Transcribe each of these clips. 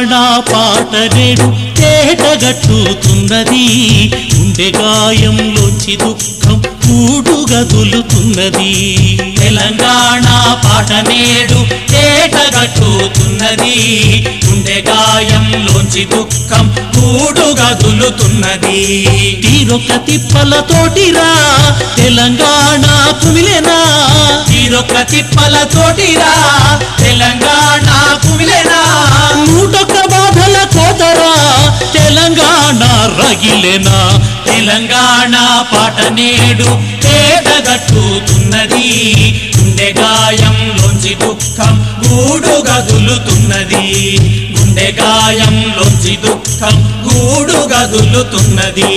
తెలంగాణ పాట నేడు తేటగట్టుతున్నది. ఉండే గాయంలోంచి దుఃఖం కూడుగదులుతున్నది తెలంగాణ పాట నేడు తేటగట్టుతున్నది. ఉండే గాయంలోంచి దుఃఖం కూడుగదులుతున్నది తీరొక్క తీరొక తోటిరా తెలంగాణ కుమిలేనా తీరొక తిప్పలతోటిరా తెలంగాణ కుమిలేనా నూట తెలంగాణ రగిలెనా? తెలంగాణ పాట నేడు పేదగట్టుతున్నది. గుండె గాయంలోంచి దుఃఖం గూడుగదులుతున్నది గుండె గాయంలోంచి దుఃఖం గూడుగదులుతున్నది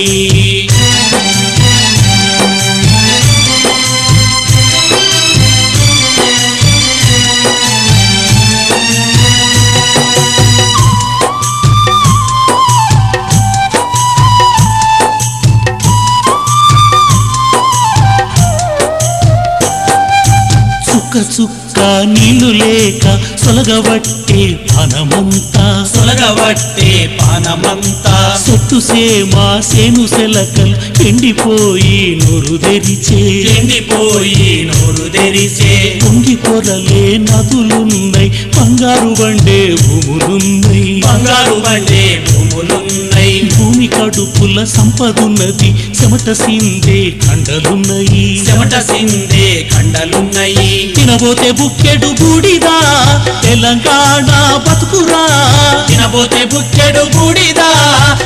చుక్క చుక్క నీళ్ళు లేక సొలగబట్టే పానమంతా. సొలగబట్టే పానమంతా. సొట్టు సేమ సేను సెలకలు ఎండిపోయి నోరు తెరిచే. ఎండిపోయి నోరు తెరిసే పొంగి పొరలే నదులున్నాయి బంగారు బండే భూములున్నాయి. బంగారు బండే భూములున్నాయి. భూమి కడుపుల సంపదున్నది చెమట సిందే కండలున్నాయి. చెమట సిందే కండలున్నాయి. తినబోతే బుక్కెడు బూడిదా? తెలంగాణ బతుకురా. తినబోతే బుక్కెడు బూడిదా?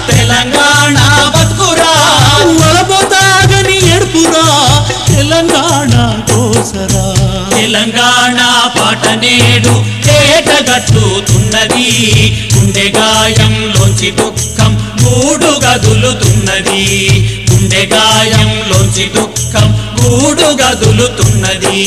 తెలంగాణ బతుకురా. వలబోతాగని ఎడుపురా తెలంగాణ కోసరా. తెలంగాణ పాట నేడు ఏటగట్టుతున్నది గుండె గాయంలోంచి దుఃఖం మూడు గదులుతున్నది. గుండె గాయంలోంచి దుఃఖం గూడు గదులుతున్నది.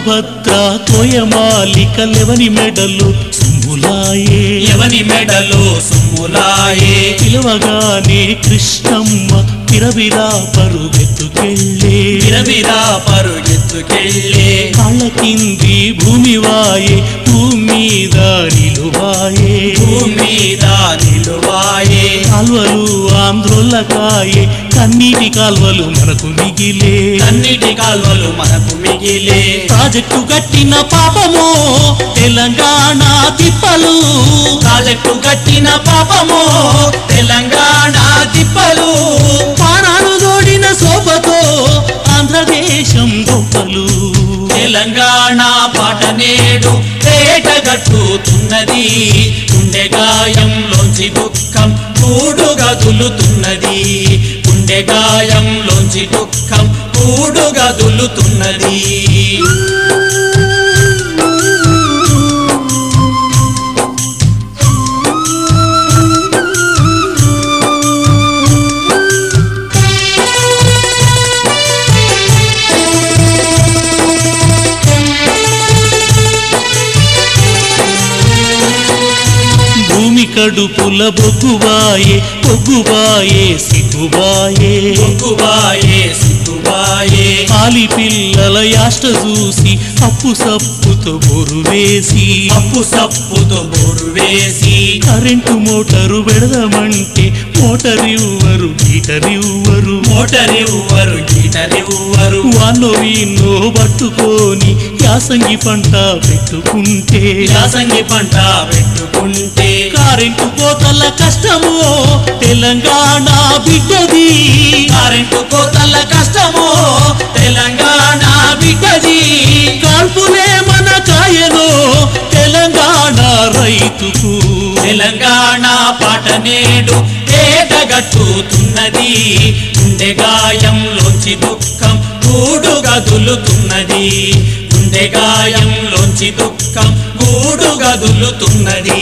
తుంగభద్ర తోయమాలిక లెవని మెడలు సుమ్ములాయే. ఎవని మెడలో సుమ్ములాయే. పిలవగానే కృష్ణమ్మ పిరవిరా పరుగెత్తుకెళ్ళే విరవిరా పరుగెత్తుకెళ్ళే కాళ్ళ కింది భూమి వాయే భూమి మీద నిలువాయే. భూమి మీద నిలువాయే. కాల్వలు ఆంధ్రోళ్ళకాయే కన్నీటి కాల్వలు మనకు మిగిలే. అన్నిటి కాల్వలు మనకు మిగిలే. ప్రాజెక్టు కట్టిన పాపము తెలంగాణ తిప్పలు. ప్రాజెక్టు కట్టిన పాపము తెలంగాణ తిప్పలు. పానాలు బొమ్మలు తెలంగాణ పాట నేడు పేటగట్టుతున్నది గుండె గాయంలోంచి దుఃఖం కూడుగదులుతున్నది గుండె గాయంలోంచి దుఃఖం కూడుగా దులుతున్నది కడుపుల బొగ్గుబాయే బొగ్గుబాయే సిగ్గుబాయే సిగ్గుబాయే సిగ్గుబాయే ఆలి పిల్లల యాష్ట చూసి అప్పు సప్పుతో బొరు వేసి. అప్పు సప్పుతో బోరు వేసి. కరెంటు మోటారు పెడదామంటే మోటార్ ఇవ్వరు గీటర్ ఇవ్వరు. మోటార్ ఇవ్వరు గీటర్ ఇవ్వరు. వానో వీనో పట్టుకొని యాసంగి పంట పెట్టుకుంటే. యాసంగి పంట పెట్టుకుంటే. కరెంటు కోతల కష్టము తెలంగాణ బిడ్డది. కరెంటు కోతల కష్టమో తెలంగాణ బిడ్డది. కాల్పులే మన కాయను తెలంగాణ రైతుకు. తెలంగాణ పాట నేడు ఏటగట్టుతున్నది గుండె గాయంలోంచి దుఃఖం గూడు గదులుతున్నది గుండె గాయంలోంచి దుఃఖం గూడు గదులుతున్నది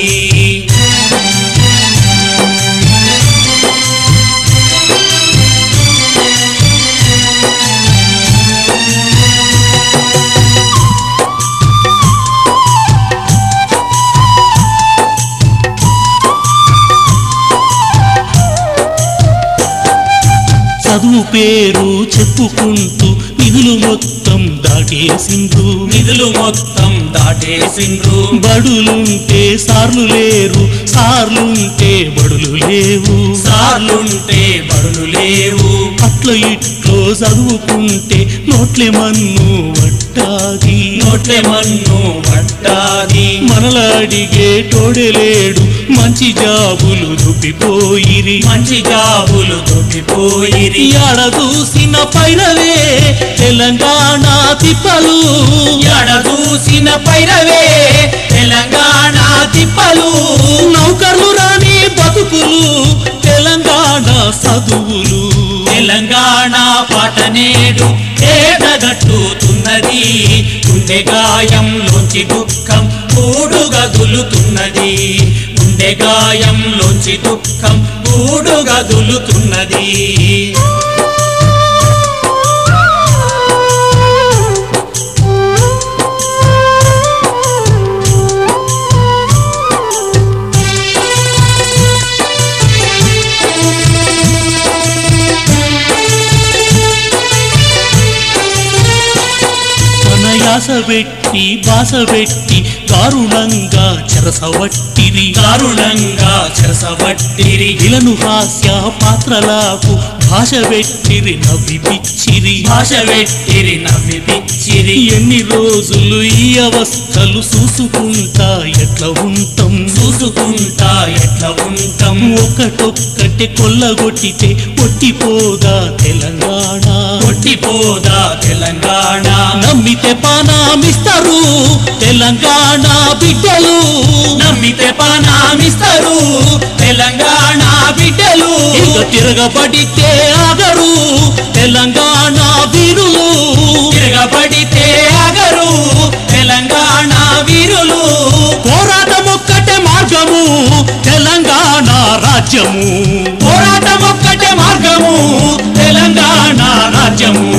పేరు చెప్పుకుంటూ నిధులు మొత్తం దాటేసిండ్రు. నిధులు మొత్తం దాటేసిండ్రు. బడులుంటే సార్లు లేరు సార్లుంటే బడులు లేవు. సార్లుంటే బడులు లేవు. అట్ల ఇట్లో చదువుకుంటే నోట్లే మన్ను వట్టాది నోట్లే మన్ను పట్టాది మనల అడిగే తోడెలేడు మంచి జాబులు దుప్పిపోయిరి మంచి జాబులు దొరికిపోయిరి యాడ చూసిన పైరవే తెలంగాణ తిప్పలు. ఎడ చూసిన పైరవే తెలంగాణ తిప్పలు. నౌకర్లు రాని బతుకులు తెలంగాణ చదువులు. తెలంగాణ పాట నేడు గుండె గాయంలోంచి దుఃఖం మూడుగా దులుతున్నది. గుండె గాయంలోంచి దుఃఖం మూడుగా దులుతున్నది. బాసబెట్టి బాసబెట్టి దారుణంగా చెరసవట్టిరి దారుణంగా చెరసవట్టిరి ఇలను హాస్య పాత్రలకు భాష పెట్టిరి నవ్విపిచ్చిరి. భాష పెట్టిరి నవ్వి పిచ్చిరి ఎన్ని రోజులు ఈ అవస్థలు చూసుకుంటా ఎట్లా ఉంటాం? చూసుకుంటా ఎట్లా ఉంటాం? ఒకటొక్కటి కొల్లగొట్టితే ఒట్టిపోదా తెలంగాణ? కొట్టిపోదా తెలంగాణ? నమ్మితే పానామిస్తారు తెలంగాణ బిడ్డలు. నమ్మితే పానామిస్తారు తెలంగాణ బిడ్డలు. తిరగబడితే అగరు తెలంగాణ వీరులు తిరగబడితే అగరు తెలంగాణ వీరులు పోరాటం ఒక్కటే మార్గము. తెలంగాణ రాజ్యము. పోరాటం ఒక్కటే మార్గము. తెలంగాణ రాజ్యము.